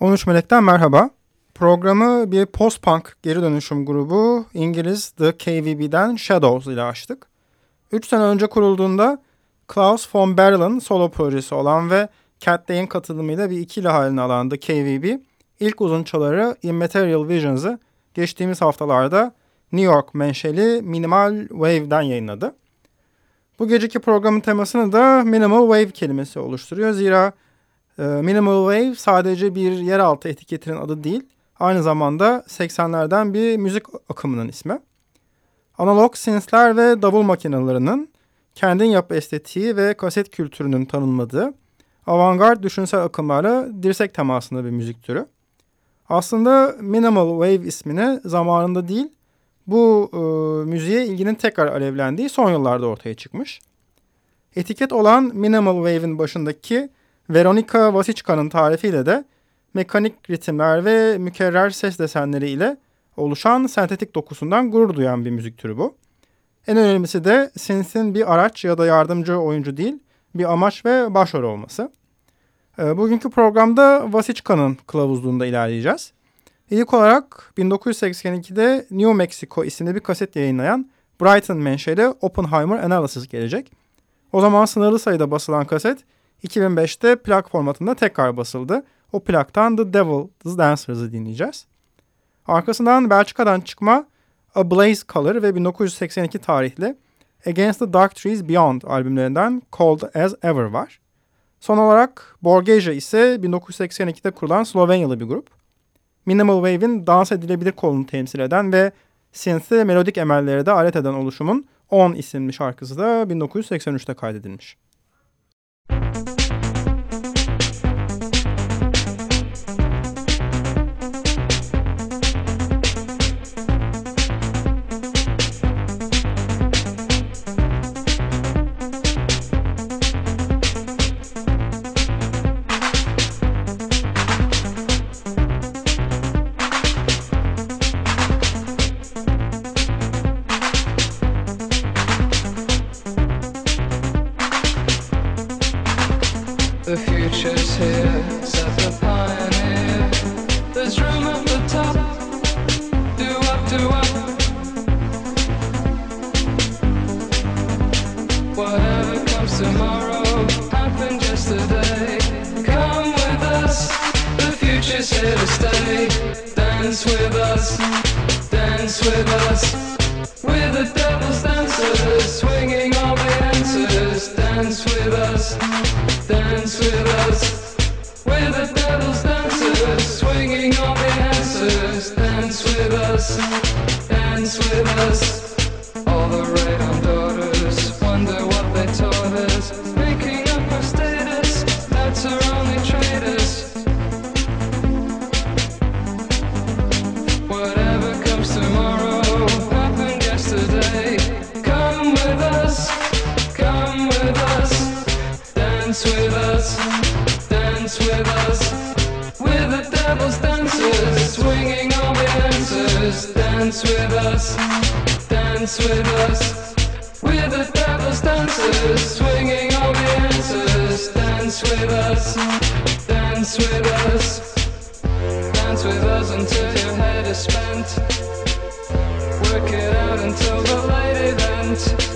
13 Melek'ten merhaba. Programı bir post-punk geri dönüşüm grubu İngiliz The KVB'den Shadows ile açtık. 3 sene önce kurulduğunda Klaus von Berlin solo projesi olan ve Cat Day'in katılımıyla bir ikili halini alan The KVB, ilk uzunçaları Immaterial Visions'ı geçtiğimiz haftalarda New York menşeli Minimal Wave'den yayınladı. Bu geceki programın temasını da Minimal Wave kelimesi oluşturuyor. Zira Minimal Wave sadece bir yeraltı etiketinin adı değil, aynı zamanda 80'lerden bir müzik akımının ismi. Analog synthler ve davul makinelerinin kendin yap estetiği ve kaset kültürünün tanınmadığı avantgard düşünsel akımlarla dirsek temasında bir müzik türü. Aslında Minimal Wave ismini zamanında değil, bu e, müziğe ilginin tekrar alevlendiği son yıllarda ortaya çıkmış. Etiket olan Minimal Wave'in başındaki Veronika Vasichka'nın tarifiyle de mekanik ritimler ve mükerrer ses desenleri ile oluşan sentetik dokusundan gurur duyan bir müzik türü bu. En önemlisi de synth'in bir araç ya da yardımcı oyuncu değil, bir amaç ve başrol olması. E, bugünkü programda Vasichka'nın kılavuzluğunda ilerleyeceğiz. İlk olarak 1982'de New Mexico isimli bir kaset yayınlayan Brighton menşeli Oppenheimer Analysis gelecek. O zaman sınırlı sayıda basılan kaset 2005'te plak formatında tekrar basıldı. O plaktan The Devil, The Dancers'ı dinleyeceğiz. Arkasından Belçika'dan çıkma A Blaze Color ve 1982 tarihli Against the Dark Trees Beyond albümlerinden Cold As Ever var. Son olarak Borgeja ise 1982'de kurulan Slovenyalı bir grup. Minimal Wave'in dans edilebilir kolunu temsil eden ve synth'i melodik emellere de alet eden oluşumun On isimli şarkısı da 1983'te kaydedilmiş. Thank you. dance, dancers, swinging audiences, dance with us, dance with us, dance with us until your head is spent. Work it out until the light event.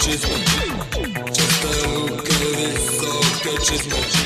catches me. Just the this all catches me.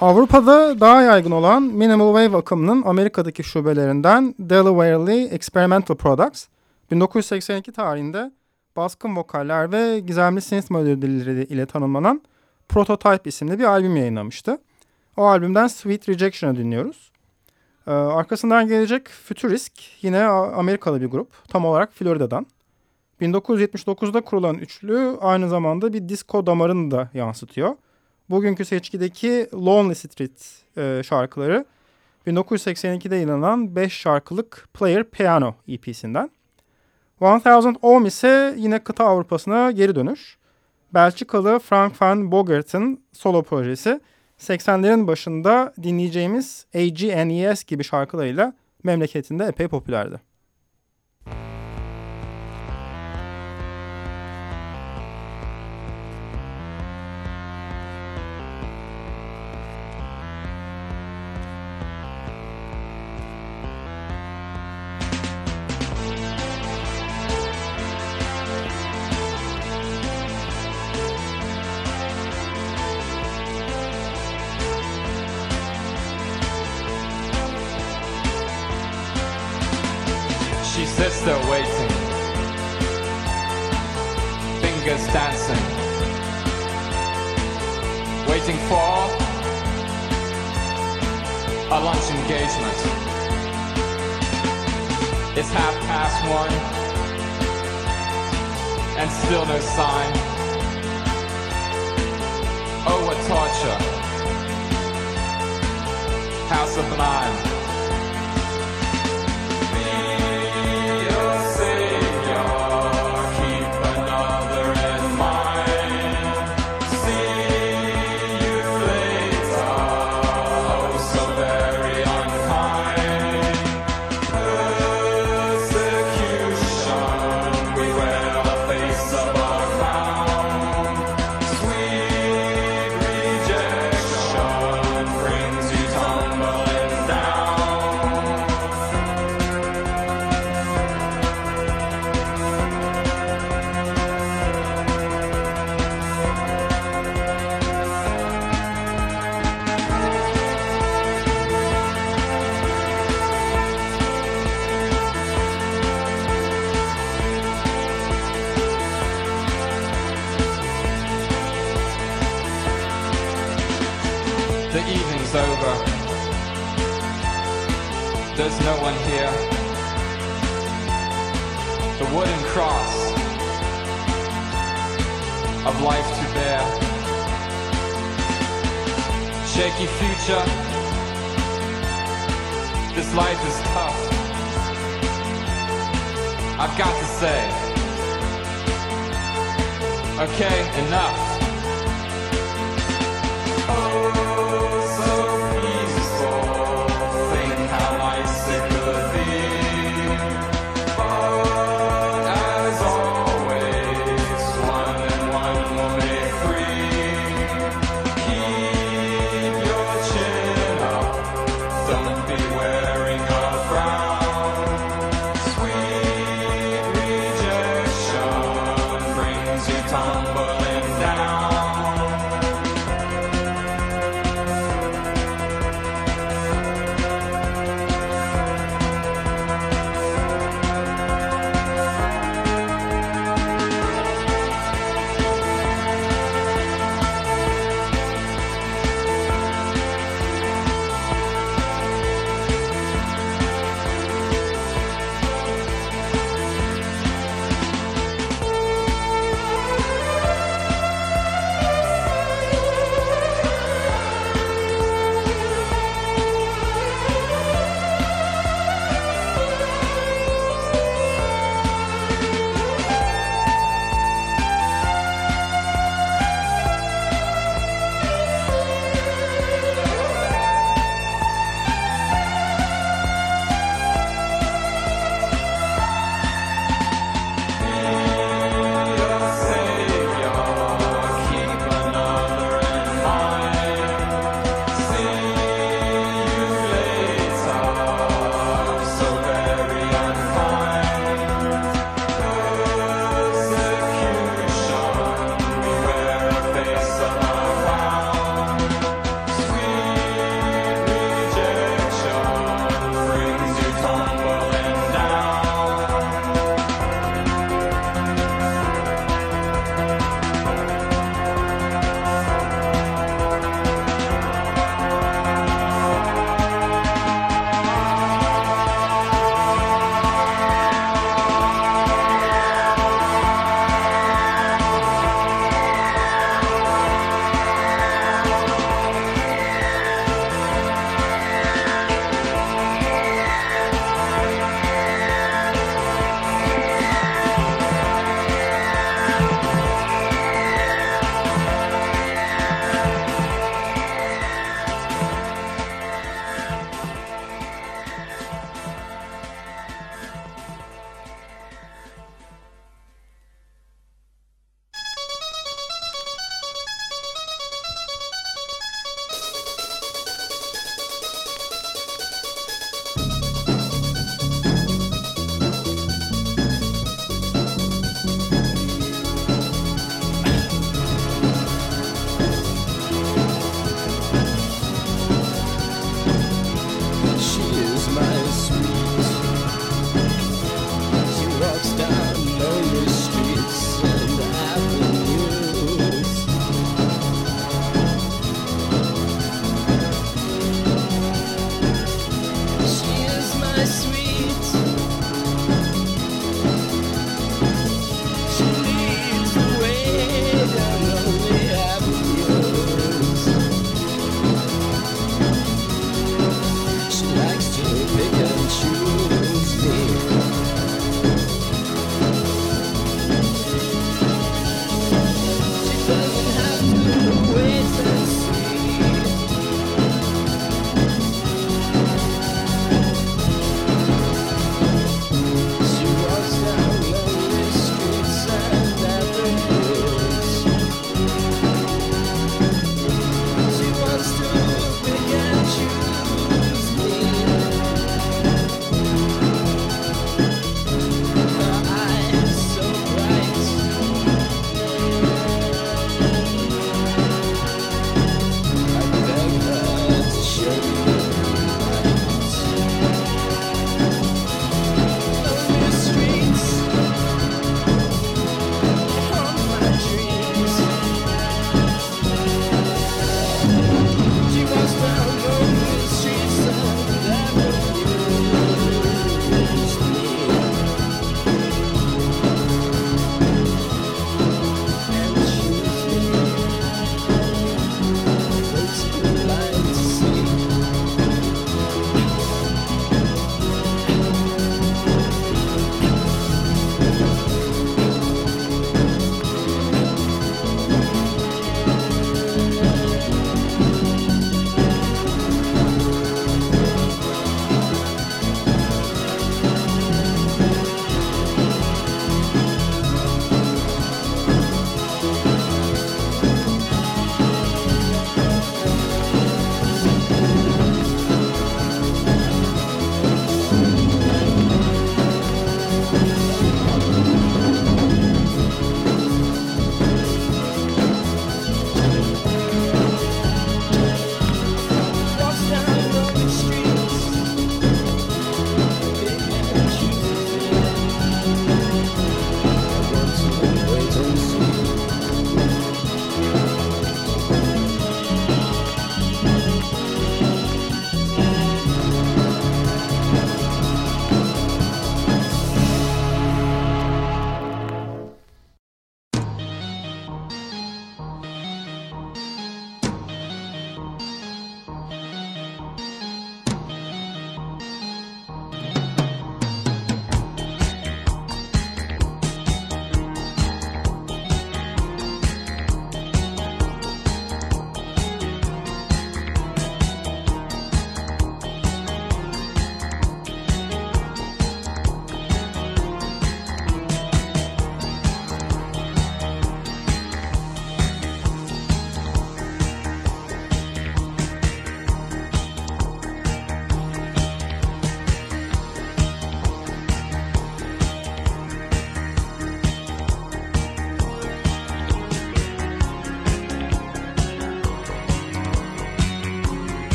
Avrupa'da daha yaygın olan Minimal Wave akımının Amerika'daki şubelerinden Delaware'li Experimental Products, 1982 tarihinde baskın vokaller ve gizemli synth melodileri ile tanımlanan Prototype isimli bir albüm yayınlamıştı. O albümden Sweet Rejection'ı dinliyoruz. Ee, arkasından gelecek Futurisk yine Amerikalı bir grup, tam olarak Florida'dan. 1979'da kurulan üçlü aynı zamanda bir disco damarını da yansıtıyor. Bugünkü seçkideki Lonely Street e, şarkıları 1982'de yayınlanan 5 şarkılık Player Piano EP'sinden. 1000 Ohm ise yine kıta Avrupa'sına geri dönüş. Belçikalı Frank van Bogaert'ın solo projesi 80'lerin başında dinleyeceğimiz AGNES gibi şarkılarıyla memleketinde epey popülerdi. Sits there waiting, fingers dancing, waiting for a lunch engagement. It's half past one, and still no sign. Oh, what torture! How sublime! future. This life is tough. I've got to say. Okay, enough.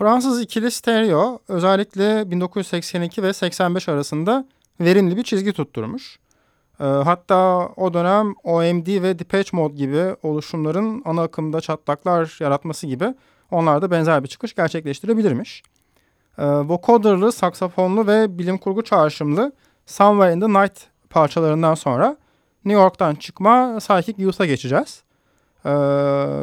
Fransız ikili stereo özellikle 1982 ve 85 arasında verimli bir çizgi tutturmuş. Ee, hatta o dönem OMD ve Depeche Mode gibi oluşumların ana akımda çatlaklar yaratması gibi onlar da benzer bir çıkış gerçekleştirebilirmiş. Ee, vocoderlı, saksafonlu ve bilim kurgu çağrışımlı Somewhere in the Night parçalarından sonra New York'tan çıkma Psychic Youth'a geçeceğiz. Ee,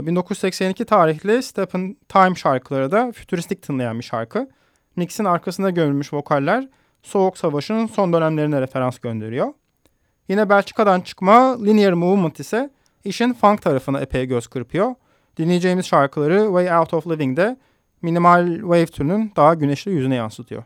1982 tarihli Step in Time şarkıları da fütüristik tınlayan bir şarkı. Nix'in arkasında gömülmüş vokaller Soğuk Savaş'ın son dönemlerine referans gönderiyor. Yine Belçika'dan çıkma Linear Movement ise işin funk tarafına epey göz kırpıyor. Dinleyeceğimiz şarkıları Way Out of Living'de minimal wave türünün daha güneşli yüzüne yansıtıyor.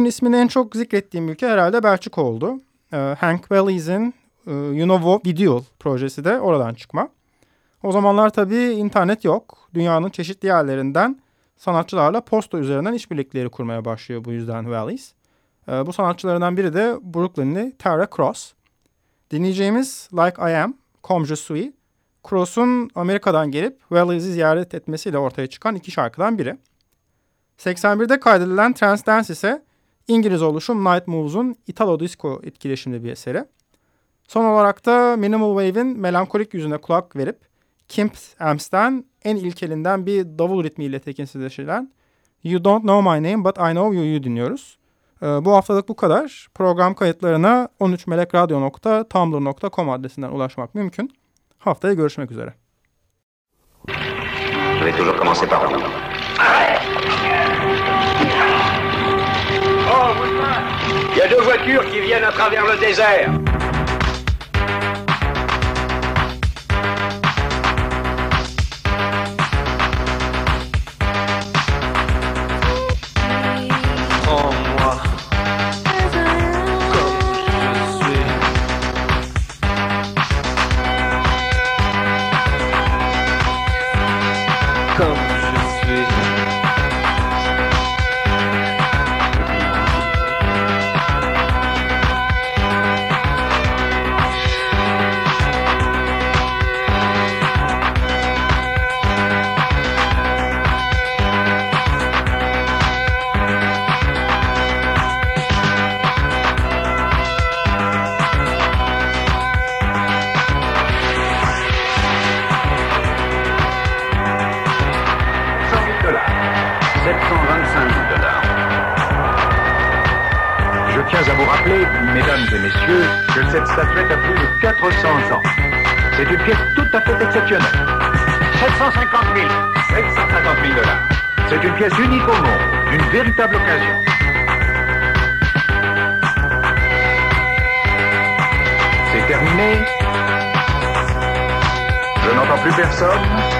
Bugün ismini en çok zikrettiğim ülke herhalde Belçika oldu. Ee, Hank Valley's'in e, You Know What Video projesi de oradan çıkma. O zamanlar tabii internet yok. Dünyanın çeşitli yerlerinden sanatçılarla posta üzerinden işbirlikleri kurmaya başlıyor bu yüzden Valleys. Ee, bu sanatçılarından biri de Brooklynli Tara Cross. Dinleyeceğimiz Like I Am, Comme Je Suis, Cross'un Amerika'dan gelip Valleys'i ziyaret etmesiyle ortaya çıkan iki şarkıdan biri. 81'de kaydedilen Trans Dance ise İngiliz oluşum Night Moves'un Italo Disco etkileşimli bir eseri. Son olarak da Minimal Wave'in melankolik yüzüne kulak verip Kimp Ams'ten en ilkelinden bir davul ritmiyle tekinsizleşilen You Don't Know My Name But I Know You'yu dinliyoruz. Ee, bu haftalık bu kadar. Program kayıtlarına 13melekradyo.tumblr.com adresinden ulaşmak mümkün. Haftaya görüşmek üzere. Je toujours commencer par vous. Il y a deux voitures qui viennent à travers le désert. Pièce unique au monde, une véritable occasion. C'est terminé. Je n'entends plus personne.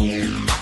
Yeah.